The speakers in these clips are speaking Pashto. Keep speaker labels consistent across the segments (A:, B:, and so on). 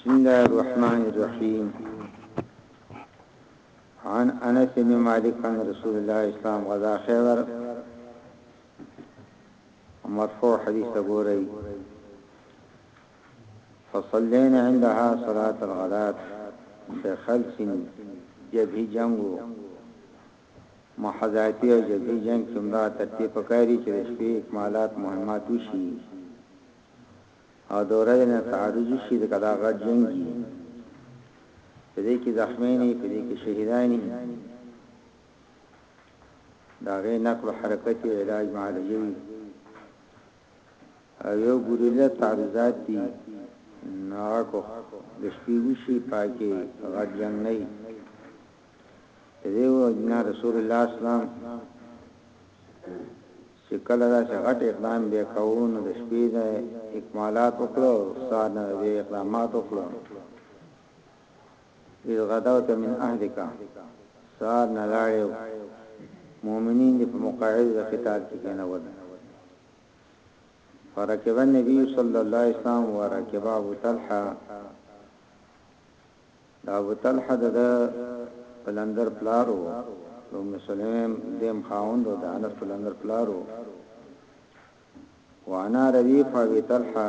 A: بسم الله الرحمن الرحيم عن انس بن مالك عن رسول الله اسلام غزا خیبر مرفوع حديث ګوري فصلينا عندها صلاة الغداة بخلف جبهي جنگو محاذاتي او جبهي جنګ کې هم دغه ترتیب په کار وي چې د شپې اکمالات مهمات وشي او د ورځې نه تعرض وشي ځکه دا غټ جنګ دي په دې کې زخمیان وي په دې کې شهیدان وي د هغې نقل حرکت او علاج معالجه وي او یو ګوریلا تعرضات دي نو هغه د شپې وشي پاکې غټ جنګ نه دیو جنا رسول الله اسلام چې کله دا غټ اقدام به کوو نو د شپې د اکمالات وکړو سار نه د اقدامات وکړو اذ غدوت من اهلک سار نه لاړو مؤمنین په مقاعد د قتال کې نه ول فرکب النبي صلی الله علیه وسلم ورکب ابو طلحه د ابو طلحه د ده پلندر پلار و، د ام سلیم دیم خاوند او د انس پلندر پلار و، وانا روی فابی طلحه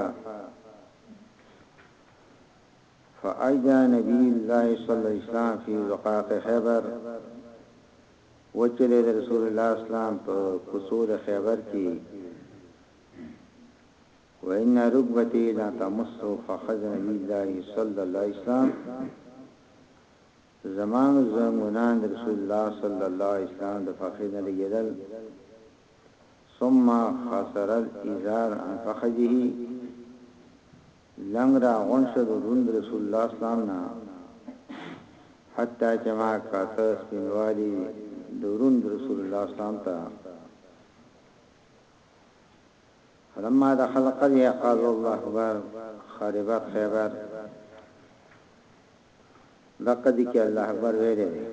A: فاجدا نبی الله صلی الله علیه وسلم فی زقاق خیبر وچلی د رسول الله اسلام په کوڅو د خیبر کې وان رکبتي لا تمس فخذ نبي الله صلی الله علیه وسلم زما زنګونان رسول الله صلی الله علیه وسلم د فخذ نه لګیدل ثم خسر الازار عن فخذه لنګ را غون شو د روند رسول الله اسلام نه حتی چې ما کاته سپینوالی د روند رسول الله اسلام ته فلما دخل قريه قال الله اکبر خاربت خيبر دقه دي کې الله اکبر ویلې دي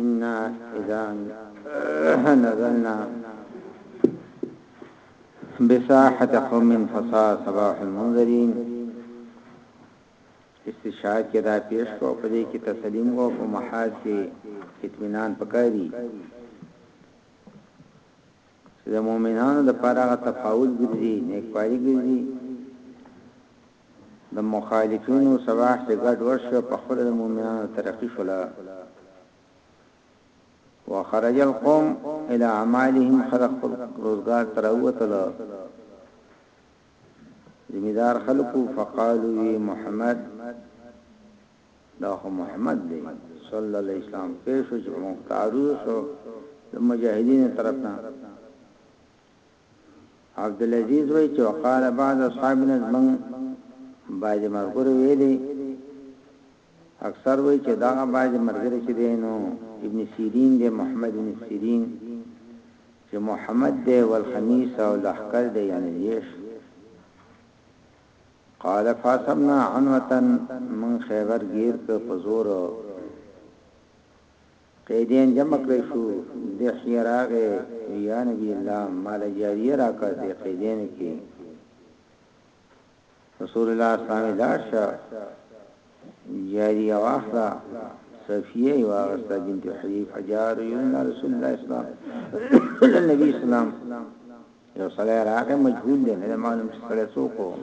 A: ان اذا نزلنا بساحه قوم فصا صباح المنذرين استشهاد کې دا پیش کو په دې کې تسلیم کو په محاذ کې اطمینان پکاري چې د مؤمنانو لپاره هغه تفاوت ګرځي، نېکمرغي ګرځي، د مخالفینو سبا چې ګډ وډ شو په خپله د مؤمنانو ترقي شوله. وخرج القوم الى اعمالهم خلق خپل روزګار ته راووتله ذمه دار خلکو فقالو وی محمد دا خو محمد دی صلی الله علیه وسلم پیر شو چې موږ تعرض شو د مجاهدینو طرفنا عبد العزيز وای چې وقاله بعض اصحابنا من بعض مرګور ویلي اکثر وای چې دا بعض مرګور چې دینو ابن سیرین دی محمد بن سیرین چې محمد دی والخمیس او لحکر دی یعنی یش قال فاصبنا عنوة من خیبر گیر کړ په زور قیدین جمع کړی شو دحیه راغه یا نبی الله مال جاریه راکړ دی قیدین کی رسول الله صلی الله علیه وسلم لاشه جاریه واخلا صفیه واغستا بنت حیف جار یون رسول الله اسلام نبی اسلام یو سړی راغی مجهول دی نه معلوم چې سړی څوک و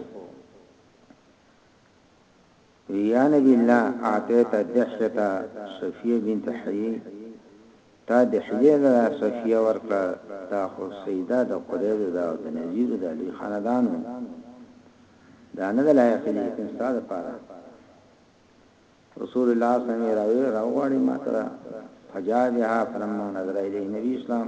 A: یا نبی الله اعطیت دحیه صفیه بنت حی تا دحیه دا صفیه ورکړه دا خو سیدا د قریظه دا د نذیر د علی خاندانو دا نه د لایق دي کوم استاد پاره رسول الله صلی الله علیه وسلم راوړی ما تر فجاء بها فلما نظر الیه نبی اسلام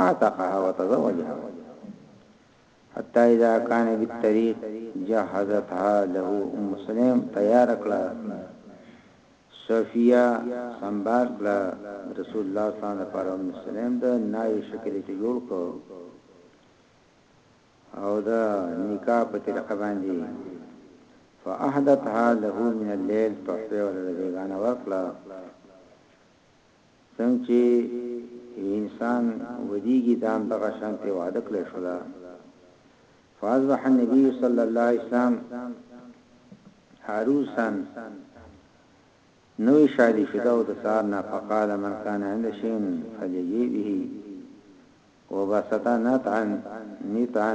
A: اعتقها وتزوجها حتى اذا كان بالطريق جهزتها له ام سلیم تیار کړه صفیه سنبال کړه رسول الله صلی الله علیه وسلم پر ام سلیم د نای شکل ته جوړ کړ او دا نکاح په طریقه باندې فاحدثها له من الليل تحفه ولر بیگانه ورکړه څنګ چي يو انسان وديږي دام دغه شانتي وعده کړي شوله فاصبح النبي صلی الله عليه وسلم عروسا نوي شادي شده او د سار نه فقال من كان عند شيء فليجي به وبسطا نطعا نطعا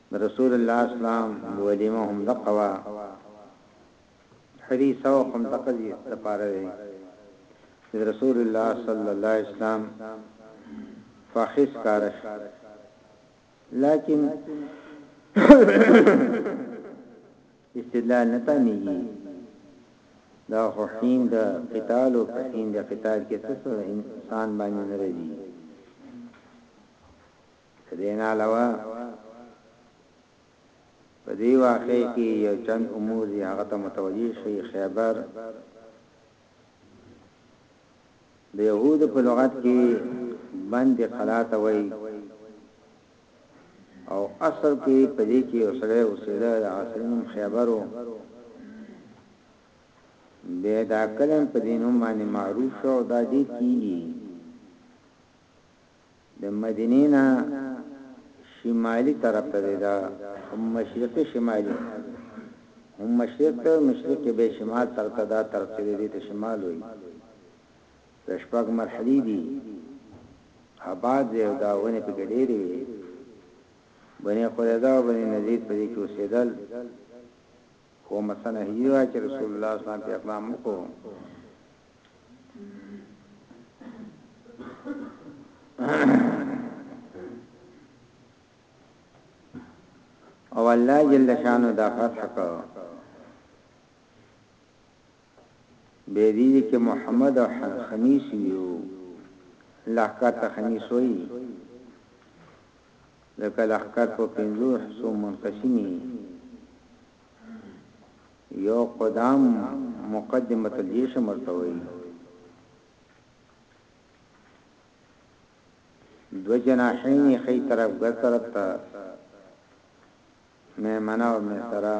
A: د رسول الله اسلام ولیمه هم دقه وه حری سوق هم دقه دی لپاره دی چې رسول الله صلی الله علیه وسلم فاخص کارش لیکن استدلال نه تانیږي دا خو حین د قتال او حین د قتال کې څه انسان باندې نه راځي د دې نه علاوه په دې واقعه کې یو چند امور دي هغه ته متوجه شئ خیبر د يهود په لغت کې بند قلا ته وای او اصل کې په دې کې اوسړه اوسړه د عاصمین خیبرو به دا کلم په دینو باندې معروف شو دا دې کیږي د مدینې نه شمالي طرف ته دی دا هم مشرقي شمالي هم مشرق ته مشرق به شمال تر ته دا طرف چې دی ته شمال وي د شپږ مرحلي دي آباد دی او دا ونه په ګډېری وي بني قریظه او بني نذیر په دې کې اوسېدل خو مسله نهیي وه چې رسول الله صلی الله علیه وسلم په اقدام وکړو او الله جل شانو دا فتح کړو بیا دې وي چې محمد او خمیس یو لښکر ته خمیس وایي، ځکه لښکر په پنځو حصو منقسم وي، یو قدام مقدمة الجیش هم ورته وایي، دوه جناحین یې ښي طرف ګس طرف ته میمنه او میسره،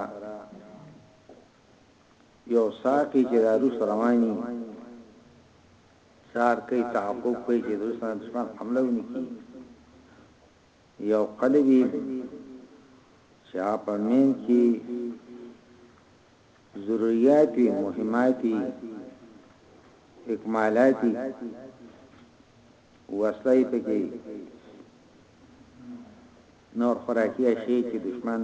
A: یو څاه کی چی دا روس روانی څار کئ تعقوب کئ چی دروس نه دشمن حمله ونی کی یو قلی وی چی هغه په مین کی ضروریات وی مهماتی اکمالاتی وسله یې پکې نور خوراکي شي چې دشمن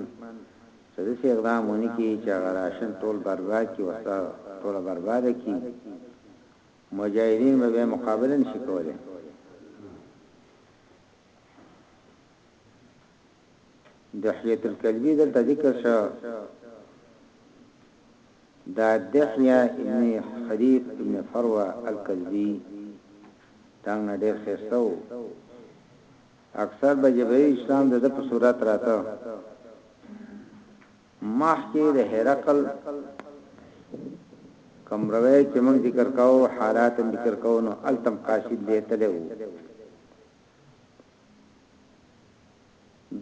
A: څه دې اقدام ونی کی چې غراشن ټول برباد کی وسله ټول برباد کی مجاهدین به مقابله نشي کولای دحیة الکلبی دلته ذکر شو دا دحیة ابن خلیف ابن فروة الکلبی دهغه نه ډیر ښایسته وو اکثر به جبرئیل اسلام دده په صورت راته مخکې د هرقل کم روی چې موږ ذکر کاو حالات ذکر کاو نو التم قاصد لیتلو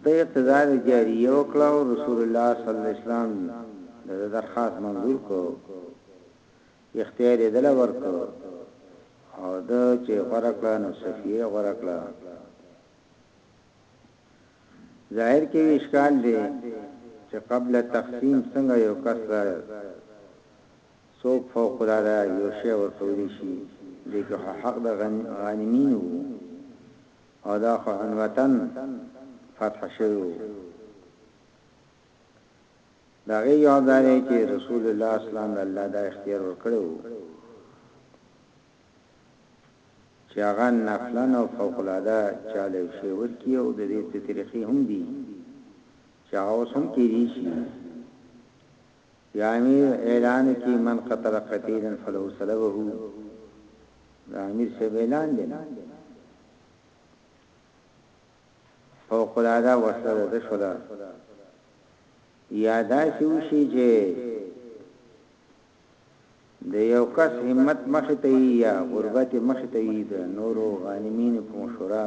A: ده اقتضاء جاریه وکړه او رسول الله صلی الله علیه وسلم د ده درخواست منظور کړ، اختیار یې ده له ورکړ او ده چې غوره کړه نو صفیه یې غوره کړه. ظاهر کې یو اشکال دی چې قبل تقسیم څنګه یو کس له څوک فوق العاده يو شی ورکولی شي دې کې خو حق د غانمينو وو او دا خو عنوتاً فتح شوی وو د هغې جواب دا دی چې رسول الله اسلام د الله دا اختیار ورکړی وو چې هغه نفلا او فوق العاده چاله یو شی ورکړي او د دې څه طریقې هم دي چې هغه اوس هم کېږي شي يا امير اعلان وکړي من قتل قتيلا فله سلبه دا امير صاحب اعلان دی نه فوق العاده وسره د شولا یادا شو شي چې د یو کس همت مخ ته یا غربت مخ ته د نورو غانمین په مشوره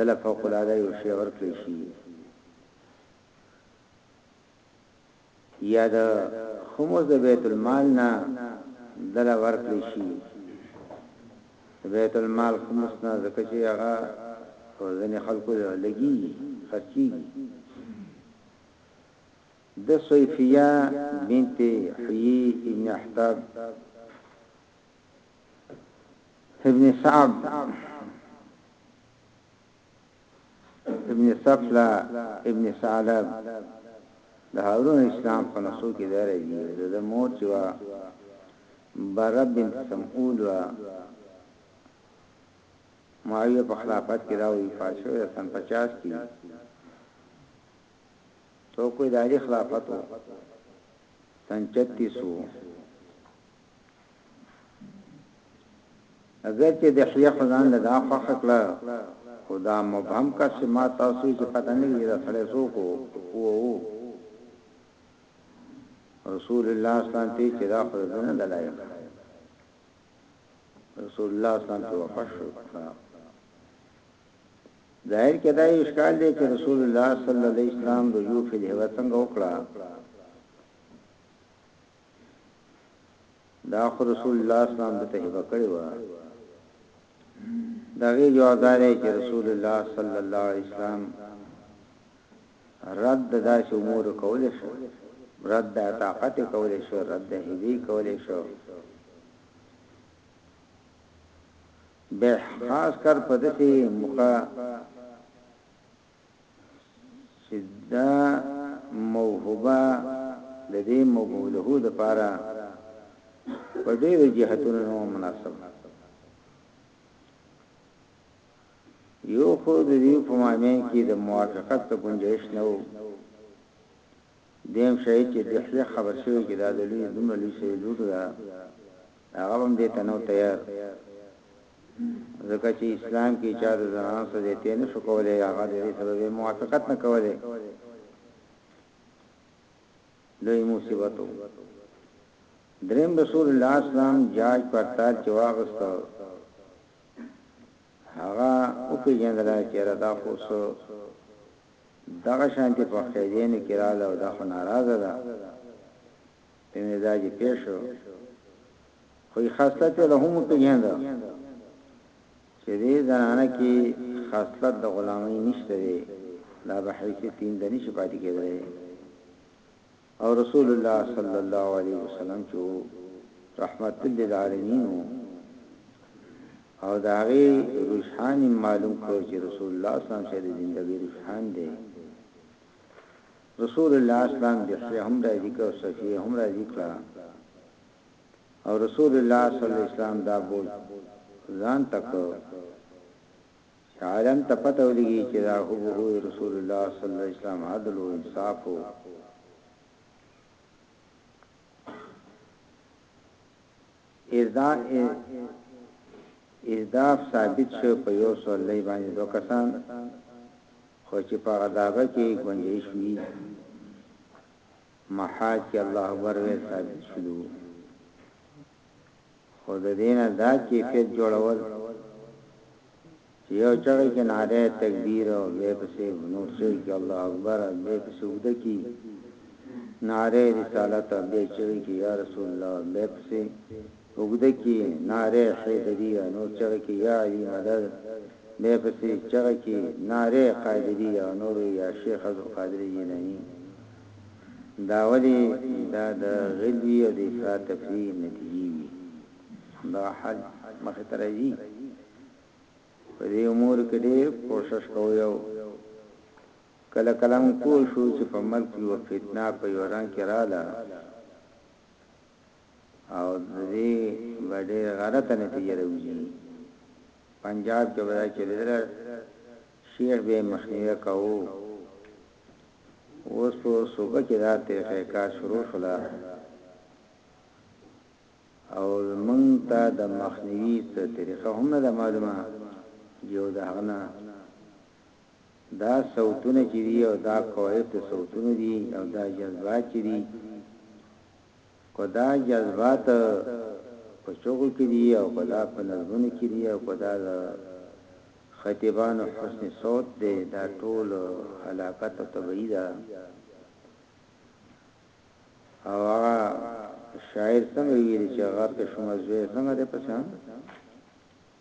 A: دله فوق العاده یو شی ورکړي شي یا د خمس د بیت المال نه دله ورکړي شي د بیت المال خمس نه ځکه چې هغه ورځنی خلکو لګي خرچي د صیفیه بنت حی ابن احتاب ابن صعب ابن صفلا ابن ثعلب د هارون اسلام په نسو کې دی راځي د مور چې وا برب بنت سمعود وا معاویه په خلافت کې راوي فاشو د سن 50 کې تو کوئی دالي خلافت وو سن 36 وو اگر چې دحیه خدان له دا خوخ کړه خدا مبهم کا سما تاسو چې پته نه لري دا سړی څوک وو رسول الله صلی الله علیه وسلم چې دا خدای نه دلایق رسول الله صلی الله علیه وسلم وفات شو ظاهر کې دا اشکال دی چې رسول الله صلی الله علیه وسلم د یو فل هوا څنګه وکړه دا خو رسول الله اسلام د تهبه کړي و دغه جواب دار چې رسول الله صلی الله علیه وسلم رد داسې امور کول شو رد د طاقت کول شو رد د هدي کول شو به خاص کر په دې موقع چې دا موهبه د دې موهوب له د پاره په ډېرو جهتونو نه مناسب یو خو د دې په مابین کې د موافقت ته گنجائش نه وو دیم شای چې د هي خبر شوی چې دا د لوی دومره لوی شی لوټ دا هغه هم دې تنو تیار ځکه چې اسلام کې چا د زنانو سره زیاتی نه شو کولای یا هغه د دې سره به موافقت نه کوله لوی مصیبت وو دریم رسول الله اسلام جاج پرتال چې واغستو هغه او په جندل چې را دا خو سو دغه شانتي په خیدینو کې رااله او دا خو ناراضه ده په مزاج پیښو خو یې خصلت یې له هم وپېژنده چې دې زنانه کې خصلت د غلامۍ نشته دی دا به حیثیت تینده نشي پاتې کېدلی او رسول الله صلی الله علیه وسلم چې رحمت للعالمین او دا غي روشان معلوم کړو چې رسول الله صلی الله علیه وسلم د زندګۍ روشان دی رسول الله اسلام د هم راځي کو صفیه هم راځي کړه او رسول الله صلی الله علیه وسلم دا بوج ځان ته کړ چه عالم ته پته ولګی چه دا هوبهو د رسول الله صلی الله علیه وسلم عدل او انصاف وو ازدا ازداف ثابت شو په یو سو لای باندې دو کسان خو چې په غدابه کې گنجائش وی محاذ کې الله اکبر ویل ثابت شوي وو، خو د دې نه دا کیفیت جوړول چې یو چغې کې ناره تکبیر او بیا پسې نور چغې کې الله اکبر او بیا پسې اوږده کې ناره رسالت او بیا چغې کې یا رسول الله او بیا پسې اوږده کې ناره حیدری او نور چغې کې یا علی مدد بیا پسې چغې کې ناره قادری او نور یا شیخ عبدالقادر جیلانی دا ولې دا د غیل وي او د افراط تفریط نتیجې وي همدغه حال مخې ته راځي په دې امور کې ډېر کوشش کوو یو کله کله موږ پوه شو چې په ملک کې یو فتنه په یو رنګ کې رااله او دې باندې غلطه نتیجه راوځي پنجاب کې ودا چې لري شیخ به مخنیوي کوو اوس په صوبه کې دا تحقیقات شروع شول او موږ ته د مخنیوي څه طریقه هم نه ده معلومه یو د هغه نه دا صوتونه چې دي او دا قواعد د صوتونو دي او دا جذبات چې دي که دا جذبات په چغو کې دي او که دا په نظمونو کې دي او که دا د خطیبانو حسن صوت دی، دا ټول حلاکت او طبعي ده او هغه شاعر څنګه ویلي چې هغه پښمزوی څنګه دی پسې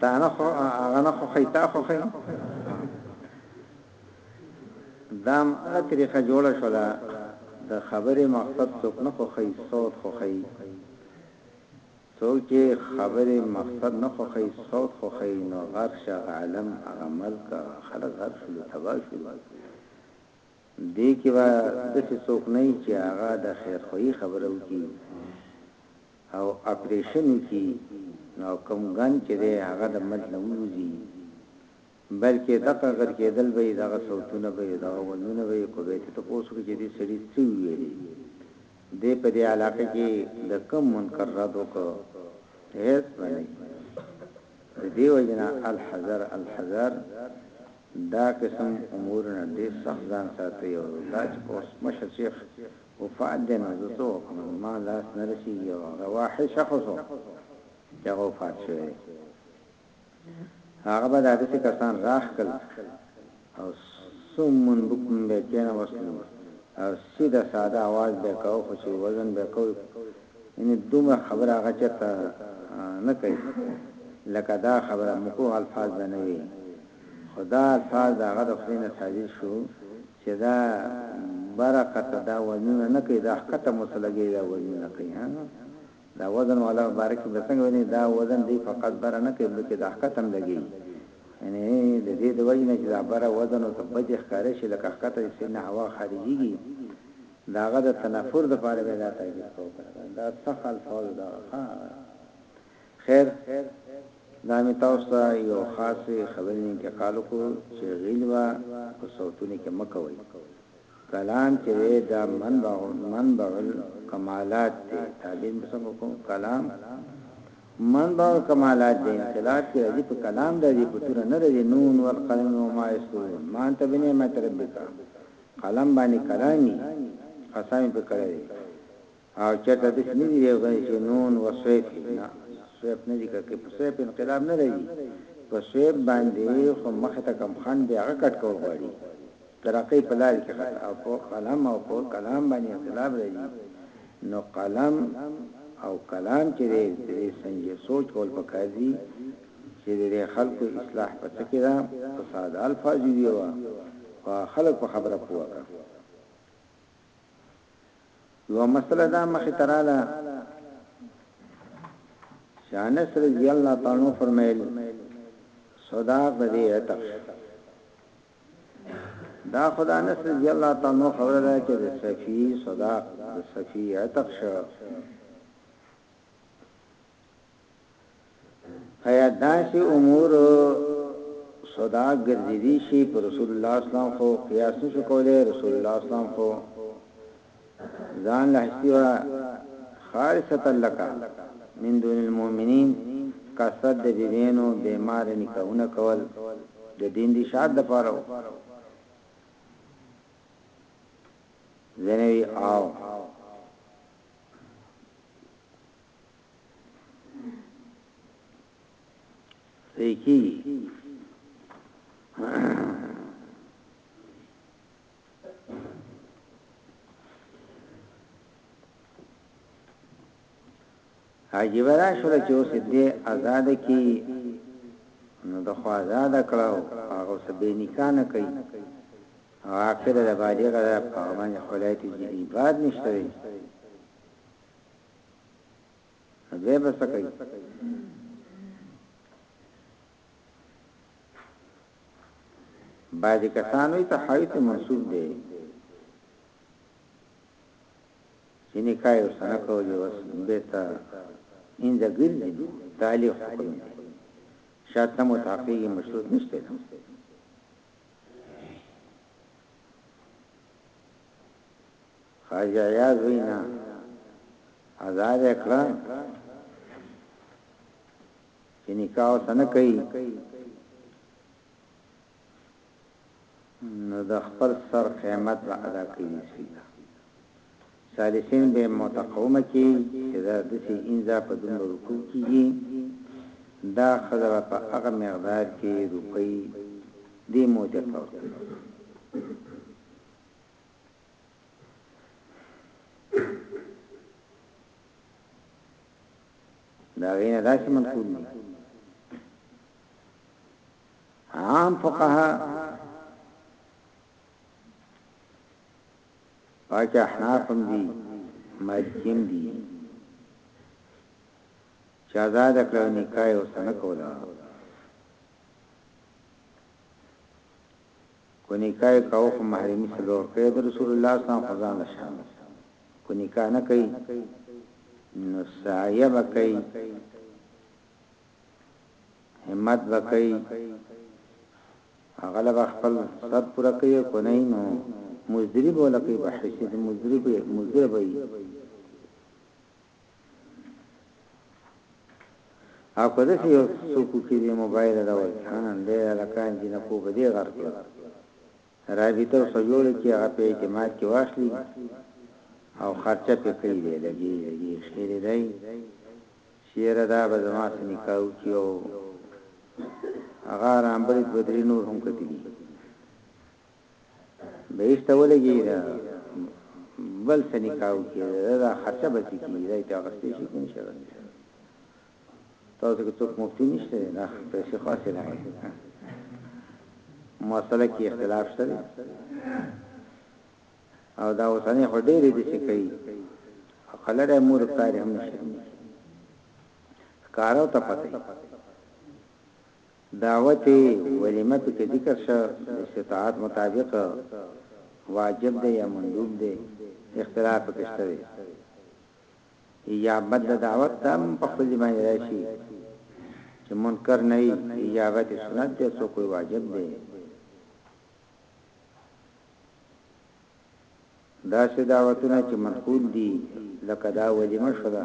A: تا نه خو هغه نه خو خیتا خو خی دام هغه طریقه جوړه شو دا د خبرې مقصد څوک نه خو خی صوت خو خی څوک چې خبرې مقصد نه خو خی صوت خو خی نو غرشه عالم هغه ملک خلک غرشل تباشل دې کې به داسې څوک نه وي چې هغه د خیرخوهي خبره وکړي او اپرېشن وکړي او کوم ګن چې دی هغه د ملک نه ووځي، بلکې دغه غر کېدل به وي، دغه صوتونه به وي، دغه غوندونه به وي، که به یې ته تپوس وکړې چې دې سړي څه وویلي، دې په دې علاقه کې د کوم منکر رد وکړ، هېڅ به نه وي. د دې وجنا الحذر الحذر دا قسم امور نه دې سخت ځان ساتي او دا چې اوس مشر شیخ وفات دی نو زه څه وکم ما لاس نه رسیږي او هغه واحد شخص و چې هغه وفات شوی هغه به داسې کسان راخ کړل او څو منډو کوم بیا کیناوستلو او سیده ساده اواز به کاوه خو چی وزن به کوی یعنی دومره خبره هغه چرته نه کوی لکه دا خبره مکروه الفاظ به نه وی خو دا الفاظ د هغه د خدای نه صادر شو چی دا بره قطه دا وزنونه نه کوی دا ښکته مو څه لګیږی وزنونه کوی ها دا وزن والا په باره کښې به څنګه وينې دا وزن دې فقط بره نه کوي بلکه دا ښکته هم لګي يعنې د دې د وجې نه چې دا بره وزن ورته بدې ښکاره شي لکه ښکته چې څنګه هوا خارجيږي د هغه د تنفر د پاره به دا تعبير کوو کنه دا سخت الفاظ دا ښه خیر دا می تاسو ته یو خاص خبرې انتقال کو چې غیلوا په صوتونه کې مکوي کلام چې دی دا منبع منبع الکمالات دی تعبیر مسمو کوم کلام منبع الکمالات دی انقلاب کې راځي په کلام د دې په تور نه راځي نون والقلم وما يسرون ما انت بنعمت ربک قلم باندې کلامي قسم په کړی او چرته داسې نه دي ویل غواړي چې نون وسویب شي نه سویب نه ذکر کوي په سویب انقلاب نه راځي په سویب باندې خو مخه ته کم خان دی هغه کټ کول غواړي ترقی په لار کې خطا او په قلم او په کلام باندې انقلاب راځي نو قلم او کلام چې دې سنج سوچ کول پکار دي چې دې خلکو اصلاح پڅ کې دا فساد الفاظ ویوا خلک په خبره پوهه یو مسله دا مخې تراله شانس رضی الله تعالی عنہ فرمایل صداق د دې عتق دا خدا انس رضی الله تعالی عنہ خبره ده چې د صفی صداق د صفی عتق شو ایا داسې امور سودا ګرځیدی شي پر رسول الله اسلام خو قیاس نشو کولای رسول الله اسلام خو ځان له استوا خالصه لکا من دون المؤمنین کثرت د بیبینو بیمار نکاحونه کول د دین دي شاد د پاره زنوی آو صحیح کی عجیب را شول چې اوس دې آزاد کی نو د خو آزاد کړو هغه سبې نکاح نه کوي او اخر د باندې غره په باندې خلایته جدي باد نشته دې به څه کوي بعضی کسانو ته حیث منصوب دی چې نکای او سنه کولی وس بیتا ان د ګرځي تعالی حکم دی شاته متحقق مشروط نشته خواجه ایاز وینا ازاد کړه چې نکاح وسنه کوي نو د خپل سر قیمت به ادا کوي سپیکا ثالثین به متقومه کی چې دا د سي انزا په دومره رکوع کیږي دا خزر په هغه مقدار کې روپۍ دی مو ته پورته دا غینه داسې منقول دي عام فقها پاکه احناف هم دي مالکیم دي چې آزاد کړو نکاح او سنه کولا که نکاح یې کاوه خو محرمي څلور کړې ده د رسول الله صلی الله علیه وسلم خو ځان له شان ده که نکاح نه کوي نو سعیه به کوي همت به کوي هغه به خپل سر پوره کوي کو نه نو مزدری به لکه به حیثیت مزدری به مزدری به او که داسې یو څوک وو چې بې موبایله ده وای کاڼه دی هلکان جینکو به دې غر کړل رابطه ورسره جوړه کړي هغه په اعتماد کې واخلي او خرچه پې کوي دی لګي لګي خیرې دی چې یره دا به زما سره نکاح وکړي او هغه رامبرید بدري نور هم کتلي بهشته ولګي دا بل څه نکاو کې دا خرچه به سي کیږي دا ته غستې شي کوم شي غستې تاسو کې څوک مفتي نشته دا پیسې خاصه نه وي مسله کې اختلاف شته او دا اوسنۍ خو ډېرې دي چې کوي خلل امور کاری هم نشي کارو ته پته دعوت ولیمه پکې ذکر شو د استطاعت مطابق واجب دی یا مندوب دی اختلاف پکې شته دی اجابت د دعوت تم په خپل ځمانه راشي چې منکر نه وي اجابت سنت دی څو کوئی واجب دی دا سه دعوتونه چې منقول دي لکه دا ولیمه شوه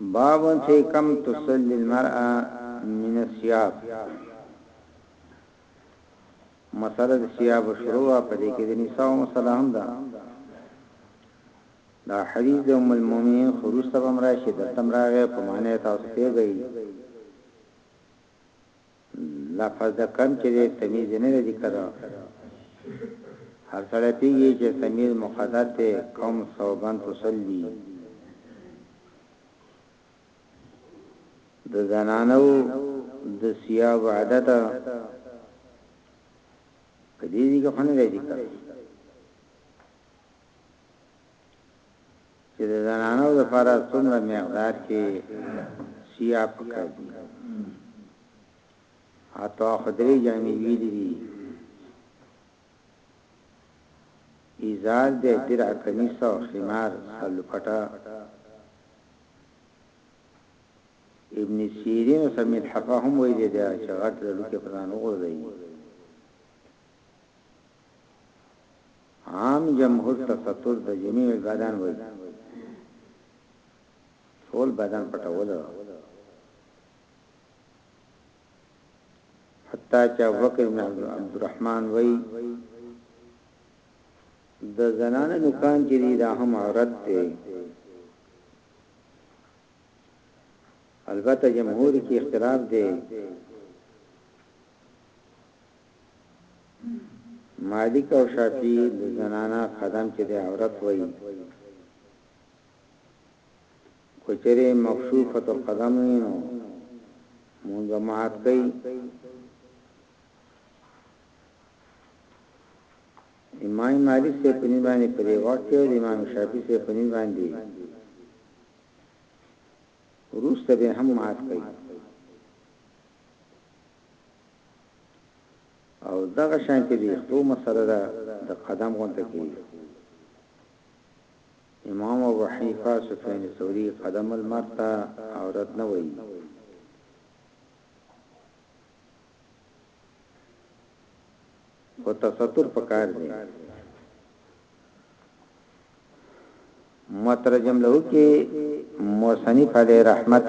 A: باب فی کم تصلی المرأة من الثیاب مسله د ثیابو شروع وه په دې کې د نساء مسله هم ده دا حدیث د ام المؤمنین خروج ته بم راشي د تمراغه په معنی تاسو پیږئ لفظ د کم چې دی تمیز یې نه دی ذکر هر سړی پیږي چې تمیز مقدر دی قوم صوبن تصلی د زنانو د سیاب عدد په دې دي کې خنه دی ذکر چې د زنانو لپاره څومره مقدار کې سیا پکار دي اته خدري جامې ویلې دي ایزار دې درع کمیس او خمار سلپټا ابن سیرین او سمیت حفا هم ویلې دي چې غټ لکه پرانو غوړي عام جمهور ته سطور د جمعې ګادان وایي. ټول بدن پټول حتی چې ابوبکر بن عبدالرحمن وایي د زنانه نکان چې دی دا هم عورت دی البته جمهور کې اختلاف دی مالک او شافعی د زنانه قدم چې د عورت وایي کچره مکشوفه القدم وینو مونږ مات کوي امام مالک سے پنی باندې پرې وخت او امام شافعی سے پنی باندې روسته به هم مات کوي او دغه شان کې د اختو مسله ده د قدم غونته کې امام ابو حنیفه سفیان ثوری قدم المرتا عورت نه وایي او تستر پکار دی مترجم له کې موسنی فلی رحمت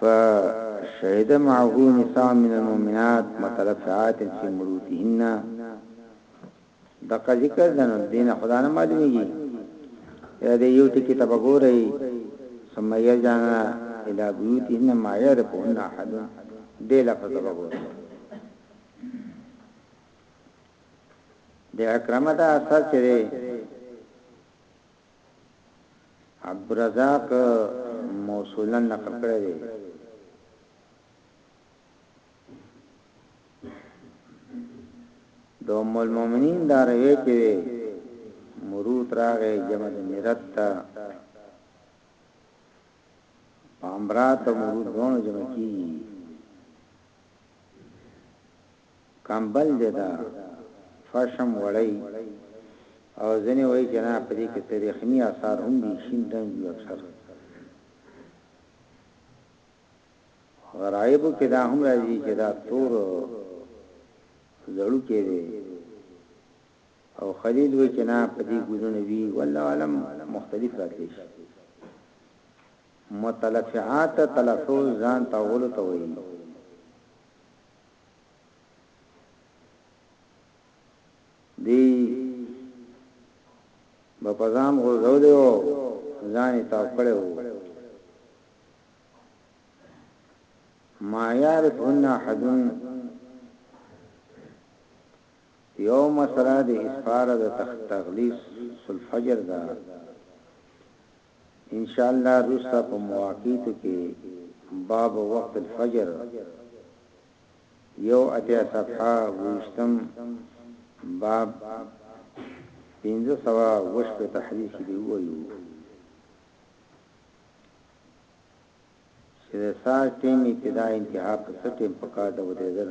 A: ف شهد معه نساء من المؤمنات متلفعات فی مروتهن دقه ذکر دنو دین خدا نه معلومیږي یا د یو ټکی تبګورئ ثم یرجعنا الى بیوتهن ما يعرفهن احد دې لفظ وګور د اکرمه دا اثر چره عبدالرزاق موصولا نقل کړی دی د ام المؤمنین دا روایت دی مروت راغه جمع مرت تا پامرات مروت دونو جمع کی کمبل دی ده فرشم وړی او ځنی وایی چه نه پدی کی تریخمی آثار هم دی شین رنګ وی اکثر غرایبو کی دا هم راځی چه دا تور زړوکی دی او خلیل وی چه نه پدی ګلونه وی والله علم مختلف راتلی شی متلفعات تلفظ ځان تاولو ته وایی دی به په ځان غورځولې وو ځان یې تاو کړی وو ما یعرف هن احد یو مسله د اسفاره د تخت تغلیس الفجر دا ان شاء الله روسته په مواقیتو کې باب وقت الفجر یو اتیا صفحه ویشتم باب پنځه سوه وشپېته حدیث کې دی وایو چې د سار ټیم ابتدا انتها په څه ټیم په کار ده ودرېدل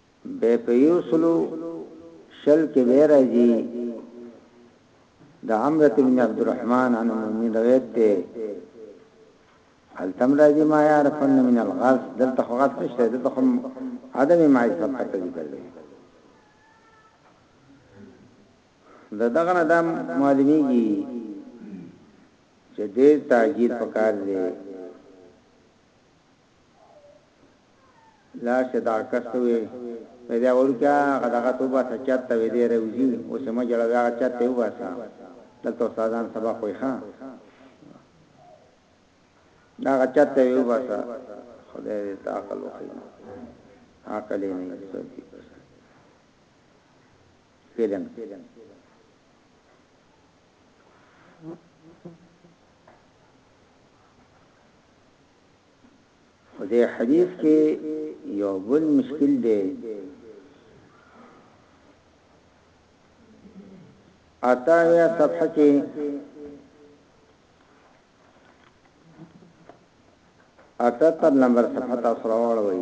A: به په یو سلو شل کې به راځي د عمرت ابن عبد الرحمن عن المؤمن روایت ته التم راځي ما يعرفن من الغرس دلته خو غرس نشته دلته خو عدم معرفت ته ذکر دی دا دغه نه دم معلومیږي چې دې تعجیل پکار دی لاشه دغه کس ته وې وې دا وړوکیا هغه دغه ته وباسه چت ته وې دی روزي اوس یې مه جړوې هغه چت ته یې وباسه دلته استادان سبق وایي ښه دا هغه چت ته یې وباسه خدای دې ته عقل وکړي عقل یې نه سوتي فلم خو دې حدیث کې یو بل مشکل دی اتایا صفحه کې اته تر نمبر صفحه تاسو راوړوي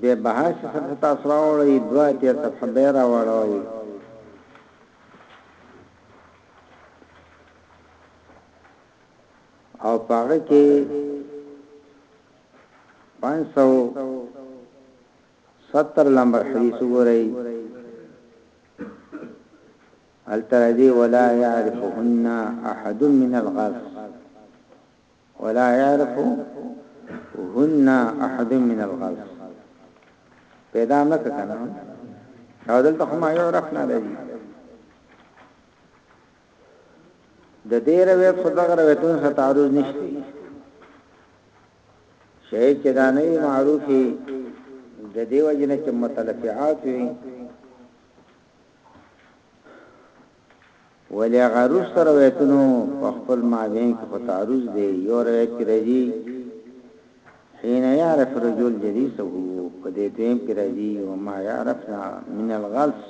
A: بیا به هر څه سره تاسو راوړئ دوه اتیا صفحه به راوړئ او پاغه کې 570 نمبر حدیث وګورئ الترازی ولا يعرفهن احد من الغرس ولا يعرف هن احد من الغلط پیدا مکه کنه او دلته هم يعرف نه دی د دې روایت خدای روایتونو سره تعارض نشته شی چې دا نه معروفي د دیو جن چې متلفعات وي ولې هغه وروسته روایتونو په خپل مابین کې خو تعرض دی یو روایت کې راځي حين يعرف الرجل جليسه په دې دویم کې راځي وما يعرفنا من الغلس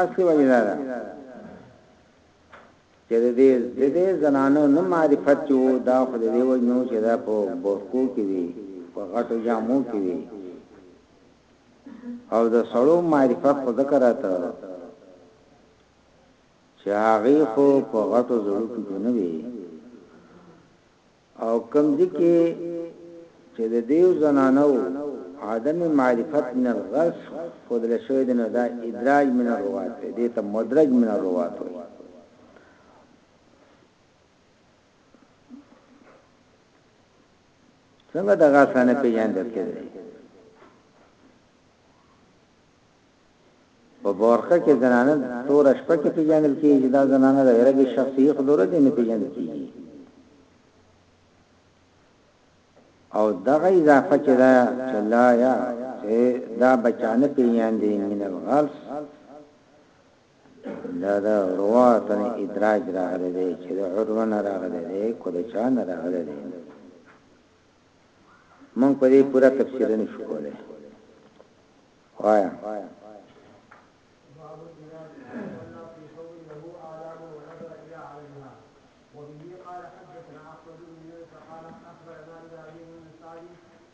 A: اصلي وجه دا ده چې د دې د دې زنانو نه معرفت چې وو دا خو د دې وجنو چې دا په بورکو کې وي په غټو جامو کې وي او د سړو معرفت خو ځکه راته چې هغه خو په غټو زړو کې نه وي او کم ځکه چې د دیو زنانو عدم معرفت من الغش خود له شوی د نه دا ادراج من الروات دې ته مدرج من الروات وي څنګه دا غاسانه پیژان درته دی په بورخه کې زنانه تور شپه کې پیژندل کیږي دا زنانه د عربي شخصي خلوره دي نه پیژندل کیږي او دغه اضافه چې دا چلا یا دا بچانه پیژندې من الغلس دا دا رواتن ادراج راغلی دی چې د عروه نه راغلی دی کو د چا نه راغلی دی مونږ په دې پورا تفسیر نه شو کولای وایا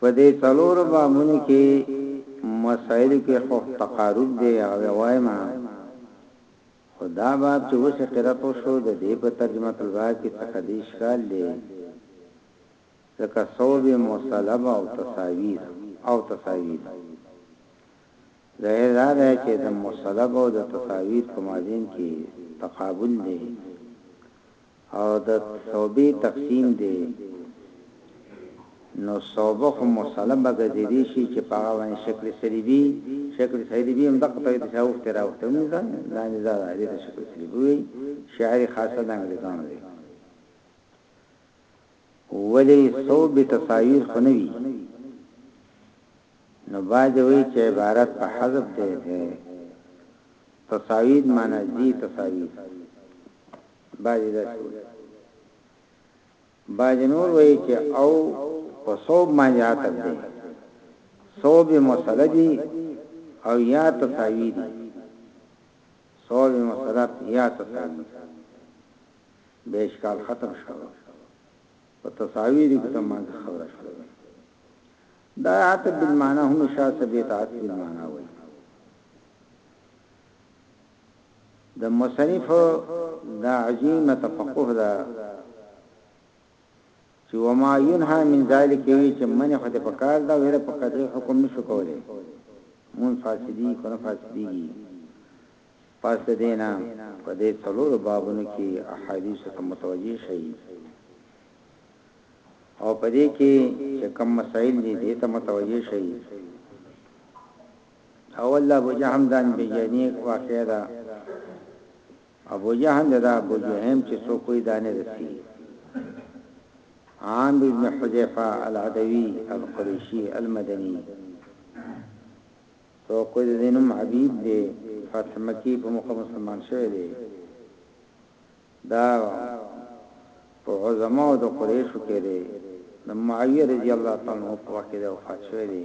A: په دې څلورو بابونو کې مسایلو کې خو تقارب دی هغه به وایم خو دا باب چې اوس قرات وشو د دې په ترجمه الباب کې څه قدې اشکال دی ځکه صوب مصلب او تساوی ده او تساوی ده ظاهر دا ده چې د مصلب او د تساوی په مازین کې تقابل دی او د صوبې تقسیم دی نو صوبه خو مسله به ګرځیدی شي چې په هغه باندې شکل صلیبی شکل صلیبی هم دغه توحید چې اوخته راوخته نه ده دا نه ده دې ته شکل صلیبی شاعر خاصه د انګلیزانو دی ولی صوب تصاویر خنوي نو باج وی چې عبارت په حذف دی تصاویر معنی زی تصاویر بعضی داسې وایي بعضی نور وایي چې او په صوب باندې عاطف دی صوب مسله دی او یا تساوی دی صوب مسله یا تساوی به اشکال ختم شو په تساوی دی کوم باندې خبره شو دا عاطف بالمعنى هم شاسبیت عاطف بالمعنى وایي د مصنف دا عظيمه تفقه ده چي وما ينهى من ذلك وي چي منع خو ته پکار ده ويره په قطعي حکم نشو کولای مون فاسدي کنه فاسديږي پس دینا په دې څلور بابونو کې احادیث ته متوجي شي او په دې کې چې کوم مسائل دي دې ته متوجي شي اول دا ابو جهم دا انبیجانیک واقع دا ابو جهم دا ابو جهم چې سو کوئی دانه رسی عام ابن حذیفه العدوی القریشی المدنی سو کوئی دینم عبیب دی فتح مکی په مخه مسلمان شوی دی دا په عظما او د قریشو کې دی د معاویه رضی الله تعالی عنہ په وخت کې وفات شوی دی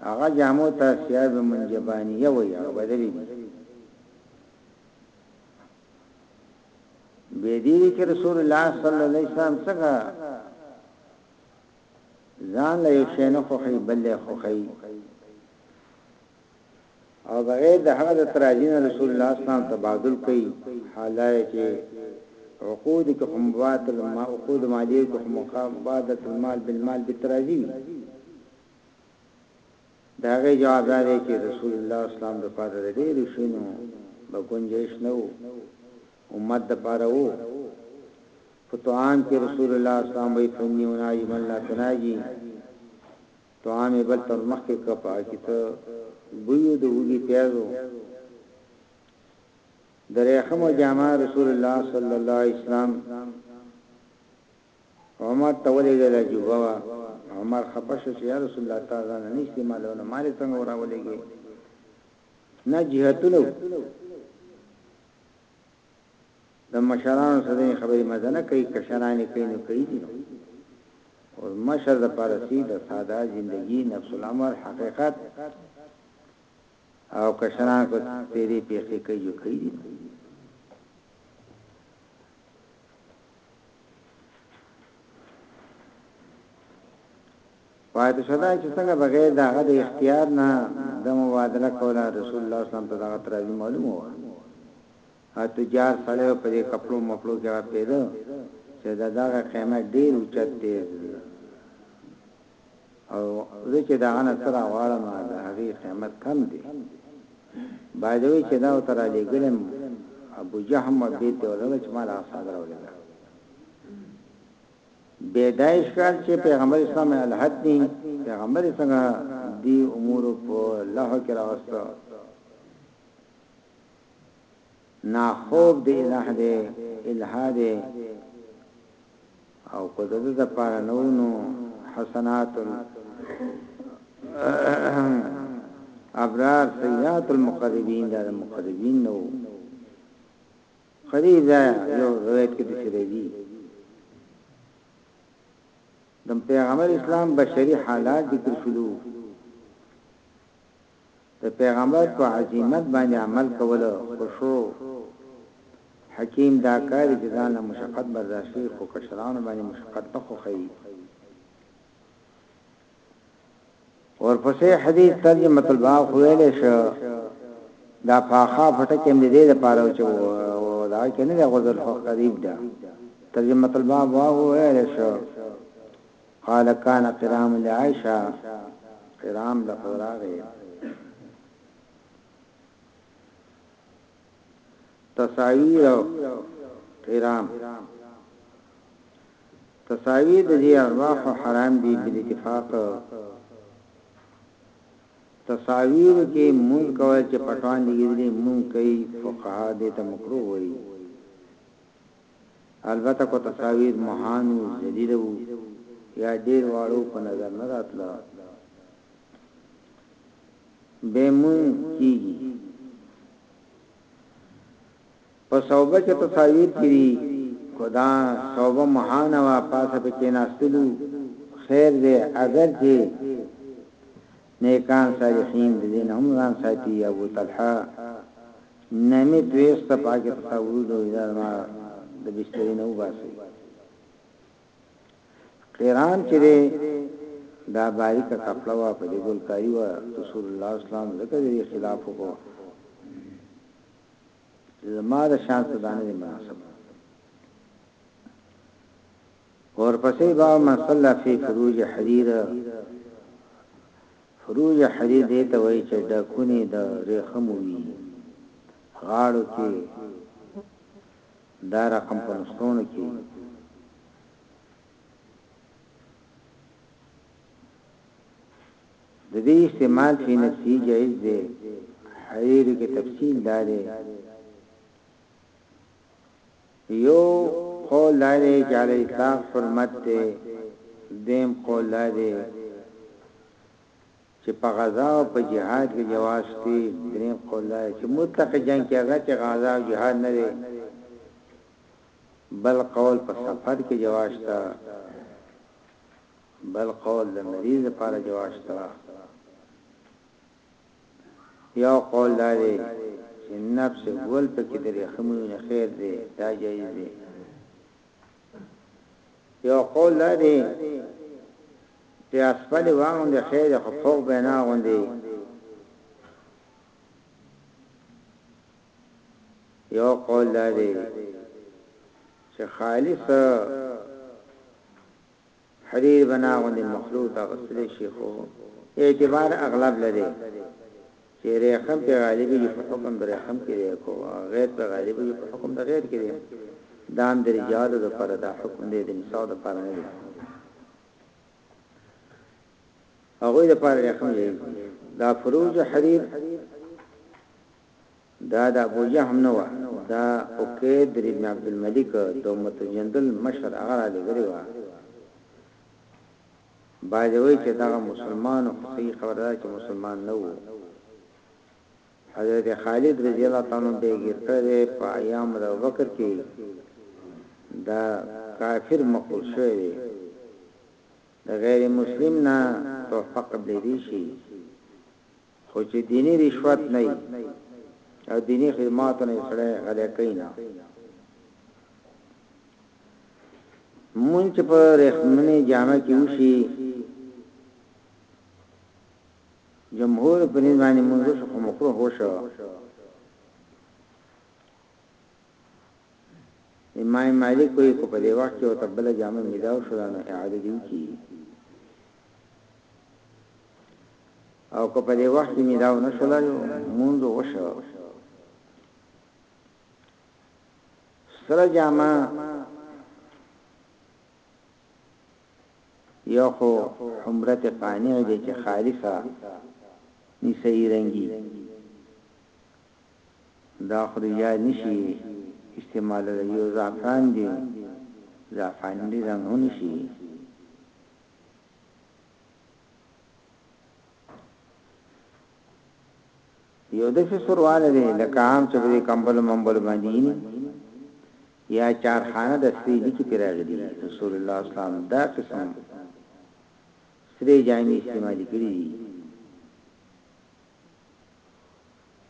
A: هغه جامو ته ثياب منجبانيه وي هغه بدلي دي بيدي چې رسول الله صلی الله علیه وسلم څنګه ځان له یو شي نه خوخي بل له خوخي او بغیر د هغه د تراجین رسول الله صلی الله علیه وسلم تبادل کوي حالای چې عقود کې هم باطل ما عقود مالیه کې هم مقام بعدت المال بالمال بالتراجی د هغې جواب دا دی چې رسول الله اسلام د پاره د ډېرو شيونو به ګنجايش نه وو، امت د پاره وو. په طعام کې رسول الله اسلام وایي، فإني اناجي من لا تناجي، طعام یې بل ته ور مخکې کړ، په هغه کې څه بوی و، د هوږې پیاز و. د ریخمو جامه رسول الله صلی الله علیه وسلم عمر ته ولېږل عجیبه وه عمر خپه شو چې یا رسول الله تا ځان نه استعمالو نو مال څنګه وراولېږي نه جهتونو د مشرانو سره خبرې مزنه کوي کشرانې کوي نو کوي دي نو او مشر د پارسي د ساده ژوندۍ نفس الامر حقیقت او کشران کو تیری پیخې کوي کوي دي پاتې شو دا چې څنګه بغیر د هغه د اختیار نه د مبادله کوله رسول الله صلی الله علیه وسلم ته دا تراوی معلومه و ا تجار سره په دې کپلو مپلو کې را پیدا چې دا دغه قیمت ډیر اوچت دی او زه چې دهغه نه څه راغواړم د هغې قیمت کم دی بای د وی چې دا ورته رالیږلم ابو جهم مو بیت دی ولګه چې ما دغه ساده راولېږه بې دا اشکال چې پیغمبر اسلام الحد دی پیغمبر څنګه دی امور په لهو کې راوستو نه خوب د اله دی الها دی او کو دده د پاره نو نو حسنات ابرار سیئات المقربین دا مقربین نو قریب دا یو روایت کې څه دی د پیغمبر اسلام بشری حالات ذکر شلو د پیغمبر په عزیمت باندې عمل کولو په شو حکیم دا کاری چې ځان له مشقت برداشت کوي خو کشرانو باندې مشقت نه خوښوي ورپسې حدیث ترجمه الباب خویل شو دا فاخا فټکه مې دې د پاره چې و دا کنه د غزل حق قریب ده ترجمه الباب واه ویل شو قال کان قرام لعائشه قرام لفظ راغی تصاویر او قرام تصاویر د دې ارواح حرام دي بل اتفاق تصاویر کې مونږ کوي چې پټوان دي دي مونږ کوي فقها دې ته مکروه وایي البته که تصاویر مهان وو، ذلیل وو یا ډیر واړه وو په نظر نه راتله به مونږ کیږي. په صوبه کې تصاویر کړي کدا صوبه مهان وا پاسه په کې ناستلو خیر دی اگر چې نیکان صالحین د دین هم ځان ساتي ابو طلحه نه مې دویست ته پاکې تصاویرو جوړې دا زما د بسترې نه وباسي قران چې دی دا باریکه کپړه وا په دې ګلکاری وا رسول الله اسلام زکه دې خلاف وکړو زما د شان ته دانه مناسب ورپسې باب من صلی فی فروج حریر فروج حریر دې ته وایي چې ډکونی د ریخمو وی غاړو کې دا رقم په نسخونو کې د دې استعمال په نفسي جایز دی حریر کې تفصیل داري يو قول دا دی چې علي اطلاق حرمت دی دويم قول دا دی چې په غزا او په جهاد کې جواز شته دریم قول دا دی چې مطلق جنگ کې هغه چې غزا او جهاد نه دی بل قول په سفر کې جواز شته بل قول د مریض لپاره جواز شته یو قول دا دی چې نفس ګل پکې د ریښمو وي نو خیر دی دا جایز دی یو قول دا دی چې اسفل واغون د خیر خو فوق بنا غوندي یو قول دا دی چې خالص حریر بنا غوندې مخلوط اغوستلی شي خو اعتبار اغلب لري چې رېخم پرې غالبي جي په حکم د رېخم کې دی کو غیر پرې غالبي جي په حکم د غیر کې دی دام د رجالو د پر دا حکم دی د نساو د پر نه دی هغوی د پاره رقم جایز دي دا فروج حریر دا د ابو جهم نه وه د عکيد ابن عبد الملک دومت الجندل مشر هغه را ليږلي وه بعضي وائي چه دغه مسلمان وه خو صحيح خبره دا چه مسلمان نه وو حضرت خالد رضی الله تعالی عنه به ګير کړی دی په ايام د ابوبکر کی دا کافر مقبول شوی دی د غیر مسلم نه تحفه قبلې دي شي خو چې دیني رشوت نه وي او دیني خدماتو نه سړی غلی کوي نه مونږ چې په رحمنې جامع کې وشي جمهور په دې باندې مونږ څه مکروه وشو امام مالک کوئی کو په دې وخت کې او تبل جامع ملاو شو نه اعاده دي کی او که په دې وخت کې میلاو نه شول مونږ وشو سره جامه یو خو حمرت قانع دې چې خالصه نسی رنگی دا خریا نشي استعمال یو زعفران دی زعفران دی رنگ هونشي یو د څه سرواله دی لکه عام چې په کمبل منبل باندې یا چارخانه د سری لیکي پیراغلی رسول الله اسلام دا قسم سری جامې استعمال کړی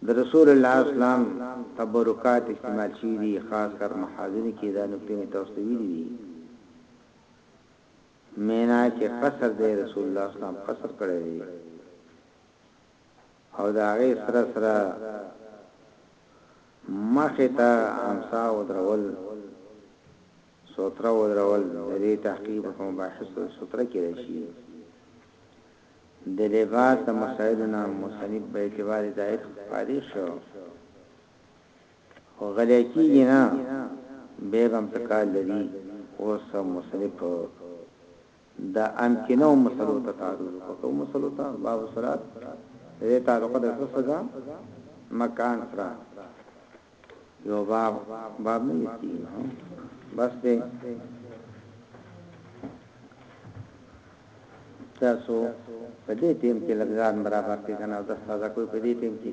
A: د رسول الله اسلام تبرکات استعمال شوی دی خاص کر محاضره کې دا نقطه متوسوی دی مینا چی قصر دی رسول الله اسلام قصر کړی دی او د هغه سره سره مخه ته امسا ودرول سوتره ودرول د دې تحقیق په مباحث سوتره کې راشي د لباس د مسائلو نه مصنف په اعتبار دایره فارغ شو خو غلی کیږی نه بیګ هم څه کار لری اوس مصنف د امکنو مسلو ته تعرض وکړو کوم مسلو ته باب الصلات دې تعلق د څه سره مکان سره یو باب باب نه یتی بس دې تاسو په دې ټیم کې لږان برابر کې کنه د ساده کوئی په دې ټیم کې